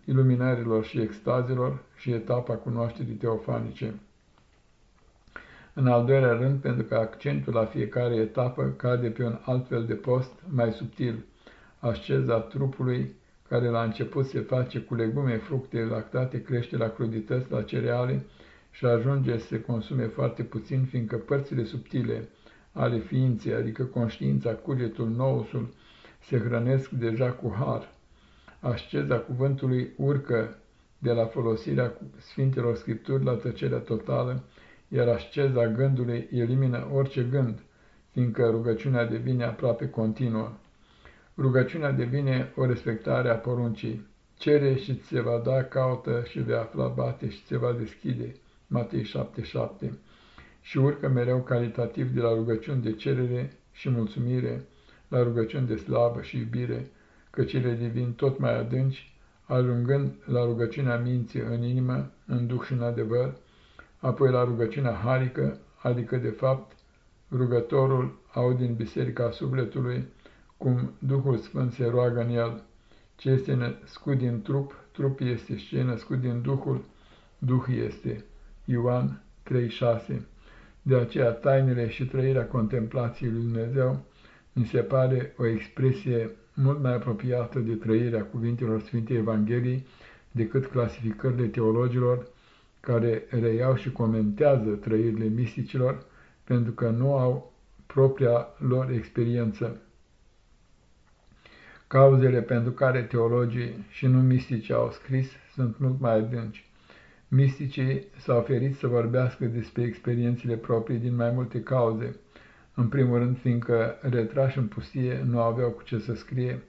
iluminărilor și extazilor și etapa cunoașterii teofanice. În al doilea rând, pentru că accentul la fiecare etapă cade pe un alt fel de post mai subtil, asceza trupului, care la început se face cu legume, fructe, lactate, crește la crudități, la cereale și ajunge să se consume foarte puțin, fiindcă părțile subtile ale ființei, adică conștiința, cugetul, nousul, se hrănesc deja cu har. Asceza cuvântului urcă de la folosirea Sfintelor Scripturi la tăcerea totală, iar asceza gândului elimină orice gând, fiindcă rugăciunea devine aproape continuă. Rugăciunea devine o respectare a poruncii. Cere și ți se va da, caută și vei afla, bate și ți se va deschide. Matei 7,7 Și urcă mereu calitativ de la rugăciuni de cerere și mulțumire la rugăciuni de slavă și iubire, că cele devin tot mai adânci, ajungând la rugăciunea minții în inimă, în duh și în adevăr, apoi la rugăciunea harică, adică de fapt rugătorul aude în biserica sufletului, cum Duhul Sfânt se roagă în el. Ce este născut din trup, trup este și ce e născut din Duhul, Duh este. Ioan 3,6 De aceea tainele și trăirea contemplației lui Dumnezeu mi se pare o expresie mult mai apropiată de trăirea cuvintelor Sfintei Evangheliei decât clasificările teologilor care reiau și comentează trăirile misticilor pentru că nu au propria lor experiență. Cauzele pentru care teologii și nu mistici au scris sunt mult mai adânci. Misticii s-au ferit să vorbească despre experiențele proprii din mai multe cauze. În primul rând, fiindcă retrași în pustie nu aveau cu ce să scrie,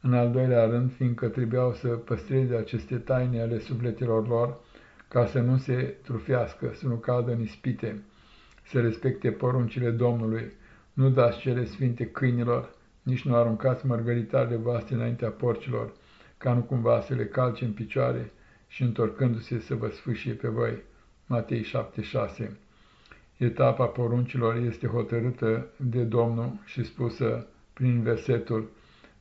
în al doilea rând, fiindcă trebuiau să păstreze aceste taine ale sufletelor lor, ca să nu se trufiască, să nu cadă în ispite, să respecte poruncile Domnului, nu dați cele sfinte câinilor, nici nu aruncați mărgăritarele voastre înaintea porcilor, ca nu cumva să le calce în picioare și întorcându-se să vă sfâșie pe voi. Matei 7,6 Etapa poruncilor este hotărâtă de Domnul și spusă prin versetul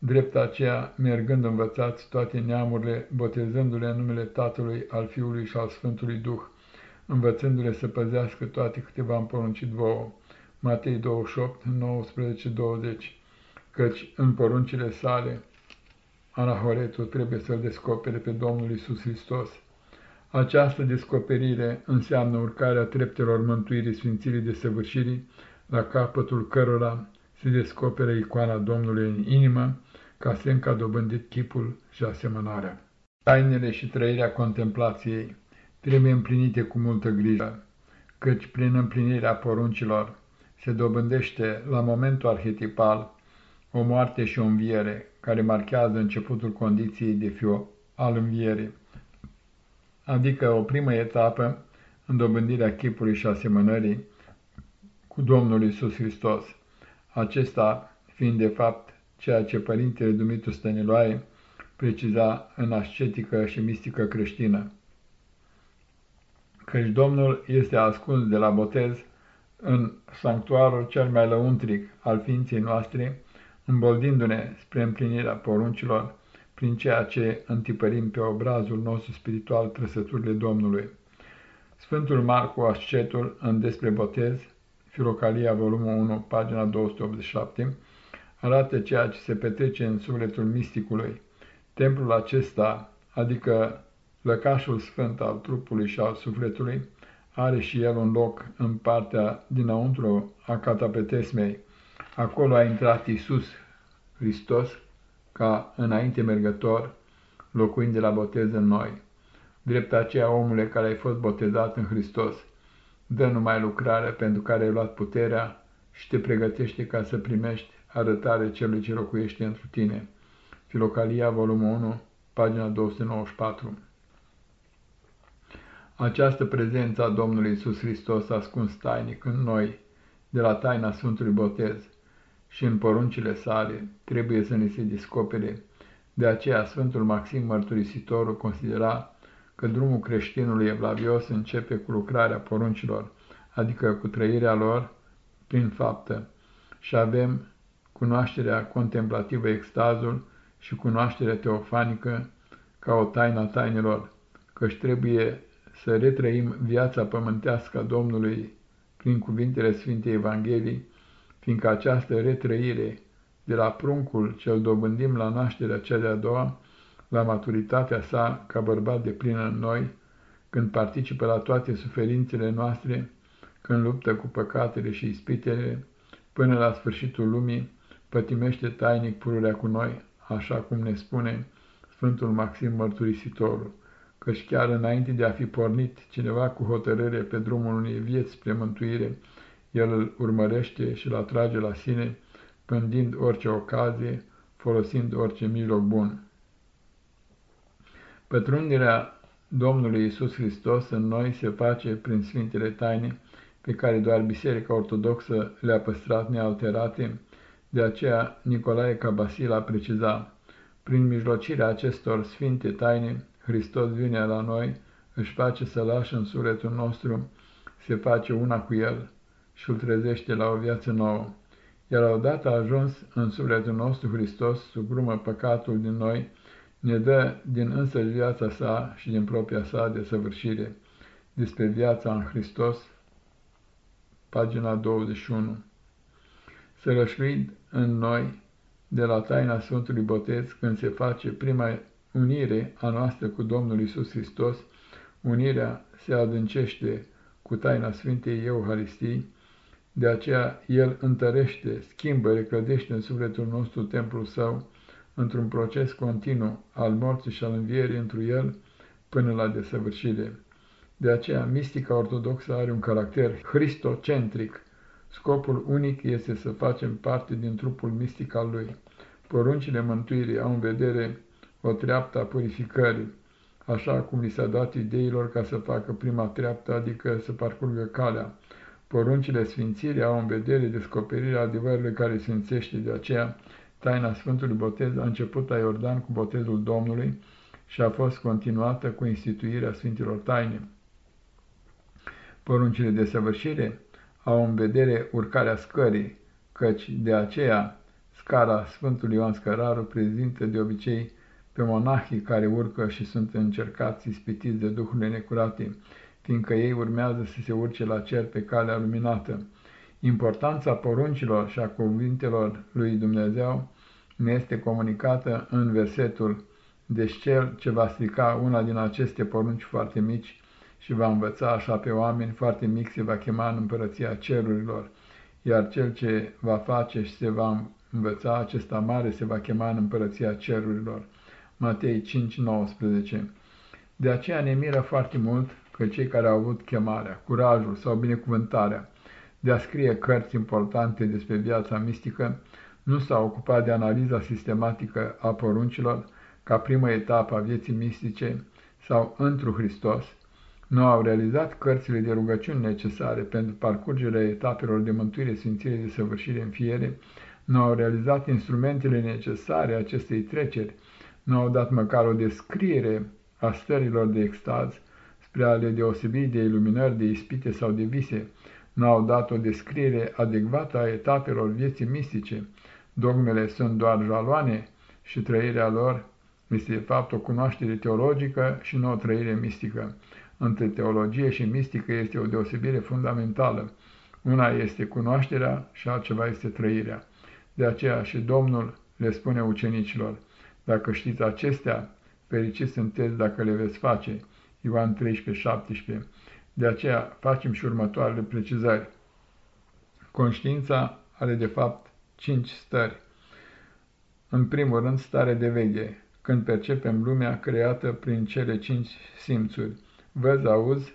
Drept aceea, mergând învățați toate neamurile, botezându-le în numele Tatălui, al Fiului și al Sfântului Duh, învățându-le să păzească toate câte v-am poruncit vouă. Matei 28, 19, 20 Căci în poruncile sale, Anahoretul trebuie să-L descopere pe Domnul Isus Hristos. Această descoperire înseamnă urcarea treptelor mântuirii Sfințirii de Săvârșirii, la capătul cărora se descoperă icoana Domnului în inimă, ca semn că a dobândit chipul și asemănarea. Tainele și trăirea contemplației trebuie împlinite cu multă grijă, căci prin împlinirea poruncilor se dobândește la momentul arhetipal o moarte și o înviere, care marchează începutul condiției de fiu al învierii, adică o primă etapă în dobândirea chipului și asemănării cu Domnul Isus Hristos, acesta fiind de fapt ceea ce Părintele Dumitru Stăniloae preciza în ascetică și mistică creștină. Căci Domnul este ascuns de la botez în sanctuarul cel mai lăuntric al ființei noastre, îmboldindu-ne spre împlinirea poruncilor, prin ceea ce întipărim pe obrazul nostru spiritual trăsăturile Domnului. Sfântul Marcu Ascetul, în Despre Botez, Filocalia, volumul 1, pagina 287, arată ceea ce se petrece în sufletul misticului. Templul acesta, adică lăcașul sfânt al trupului și al sufletului, are și el un loc în partea dinăuntru a catapetesmei. Acolo a intrat Isus Hristos ca înainte mergător, locuind de la botez în noi. Drept aceea, omule care ai fost botezat în Hristos, dă numai lucrarea pentru care ai luat puterea și te pregătește ca să primești arătare celui ce locuiește întru tine. Filocalia, volumul 1, pagina 294 Această prezență a Domnului Isus Hristos ascuns tainic în noi, de la taina Sfântului Botez și în poruncile sale, trebuie să ne se descopere. De aceea Sfântul Maxim Mărturisitorul considera că drumul creștinului evlavios începe cu lucrarea poruncilor, adică cu trăirea lor prin faptă, și avem cunoașterea contemplativă extazul și cunoașterea teofanică ca o taină tainelor, căci trebuie să retrăim viața pământească a Domnului prin cuvintele Sfintei Evangheliei, fiindcă această retrăire de la pruncul cel dobândim la nașterea cea de-a doua, la maturitatea sa ca bărbat de plină în noi, când participă la toate suferințele noastre, când luptă cu păcatele și ispitele, până la sfârșitul lumii, pătimește tainic pururea cu noi, așa cum ne spune Sfântul Maxim Mărturisitorul, căci chiar înainte de a fi pornit cineva cu hotărâre pe drumul unei vieți spre mântuire, el îl urmărește și îl atrage la sine, pândind orice ocazie, folosind orice mijloc bun. Pătrunderea Domnului Isus Hristos în noi se face prin Sfintele Taine, pe care doar Biserica Ortodoxă le-a păstrat nealterate, de aceea Nicolae Cabasil a precizat, prin mijlocirea acestor Sfinte Taine, Hristos vine la noi, își face să lași în sufletul nostru, se face una cu El și îl trezește la o viață nouă. Iar odată a ajuns în sufletul nostru Hristos, sugrumă păcatul din noi, ne dă din însăși viața sa și din propria sa de săvârșire. Despre viața în Hristos, pagina 21. Sărășluit în noi, de la taina Sfântului Botez, când se face prima unire a noastră cu Domnul Isus Hristos, unirea se adâncește cu taina Sfintei Euharistii, de aceea El întărește, schimbă, reclădește în sufletul nostru templul Său, într-un proces continuu al morții și al învierii întru El până la desăvârșire. De aceea, mistica ortodoxă are un caracter christocentric. Scopul unic este să facem parte din trupul mistic al Lui. Poruncile mântuirii au în vedere o treaptă a purificării, așa cum li s-a dat ideilor ca să facă prima treaptă, adică să parcurgă calea. Poruncile sfințirii au în vedere descoperirea adevărului care sfințește, de aceea taina Sfântului Botez a început la Iordan cu botezul Domnului și a fost continuată cu instituirea Sfintilor Taine. Poruncile de săvârșire au în vedere urcarea scării, căci de aceea scara Sfântului Ioan Scăraru prezintă de obicei pe monahii care urcă și sunt încercați, ispitiți de duhurile necurate, fiindcă ei urmează să se urce la cer pe calea luminată. Importanța poruncilor și a cuvintelor lui Dumnezeu ne este comunicată în versetul Deci cel ce va strica una din aceste porunci foarte mici și va învăța așa pe oameni foarte mici se va chema în împărăția cerurilor, iar cel ce va face și se va învăța acesta mare se va chema în împărăția cerurilor. Matei 5:19 De aceea ne miră foarte mult că cei care au avut chemarea, curajul sau binecuvântarea de a scrie cărți importante despre viața mistică, nu s-au ocupat de analiza sistematică a poruncilor ca primă etapă a vieții mistice sau întru Hristos, nu au realizat cărțile de rugăciuni necesare pentru parcurgerea etapelor de mântuire, sfințire, de săvârșire în fiere, nu au realizat instrumentele necesare acestei treceri, nu au dat măcar o descriere a stărilor de extaz spre a le deosebi de iluminări, de ispite sau de vise, nu au dat o descriere adecvată a etapelor vieții mistice. Dogmele sunt doar jaloane și trăirea lor este de fapt o cunoaștere teologică și nu o trăire mistică. Între teologie și mistică este o deosebire fundamentală. Una este cunoașterea și altceva este trăirea. De aceea și Domnul le spune ucenicilor, dacă știți acestea, fericiți sunteți dacă le veți face. Ioan 13, 17. De aceea facem și următoarele precizări. Conștiința are de fapt cinci stări. În primul rând, stare de veche, când percepem lumea creată prin cele cinci simțuri. Văz, auz,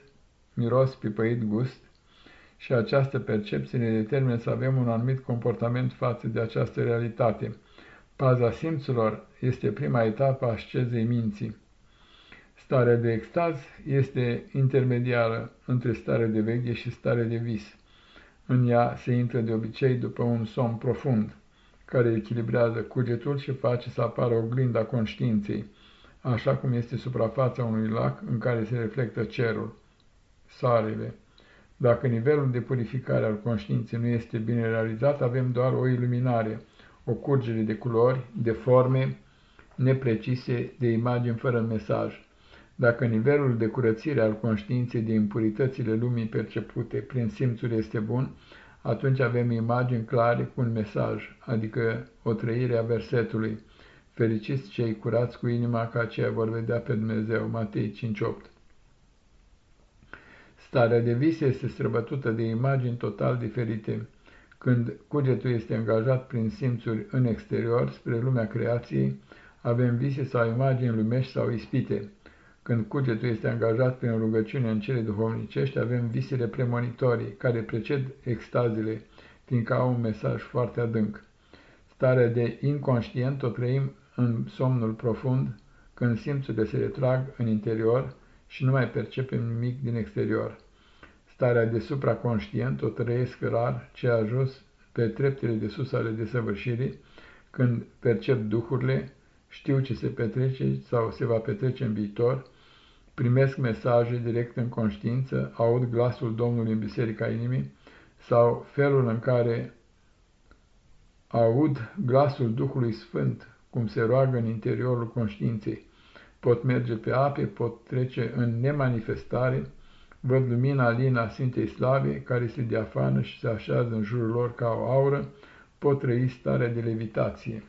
miros, pipăit, gust, și această percepție ne determină să avem un anumit comportament față de această realitate. Paza simțurilor este prima etapă a ascezei minții. Starea de extaz este intermediară între stare de veche și stare de vis. În ea se intră de obicei după un somn profund, care echilibrează cugetul și face să apară oglinda conștiinței. Așa cum este suprafața unui lac în care se reflectă cerul, soarele. Dacă nivelul de purificare al conștiinței nu este bine realizat, avem doar o iluminare, o curgere de culori, de forme neprecise, de imagini fără mesaj. Dacă nivelul de curățire al conștiinței de impuritățile lumii percepute prin simțuri este bun, atunci avem imagini clare cu un mesaj, adică o trăire a versetului. Fericiți cei curați cu inima, ca aceia vor vedea pe Dumnezeu. Matei 5.8 Starea de vis este străbătută de imagini total diferite. Când cugetul este angajat prin simțuri în exterior, spre lumea creației, avem vise sau imagini lumești sau ispite. Când cugetul este angajat prin rugăciune în cele duhovnicești, avem visele premonitorii, care preced extazile, fiindcă au un mesaj foarte adânc. Starea de inconștient o trăim în somnul profund, când simțurile se retrag în interior și nu mai percepem nimic din exterior. Starea de supraconștient o trăiesc rar, ce a ajuns pe treptele de sus ale desăvârșirii, când percep duhurile, știu ce se petrece sau se va petrece în viitor, primesc mesaje direct în conștiință, aud glasul Domnului în biserica inimii sau felul în care aud glasul Duhului Sfânt, cum se roagă în interiorul conștiinței. Pot merge pe ape, pot trece în nemanifestare, văd lumina lina Sfintei Slave, care se diafană și se așează în jurul lor ca o aură, pot trăi starea de levitație.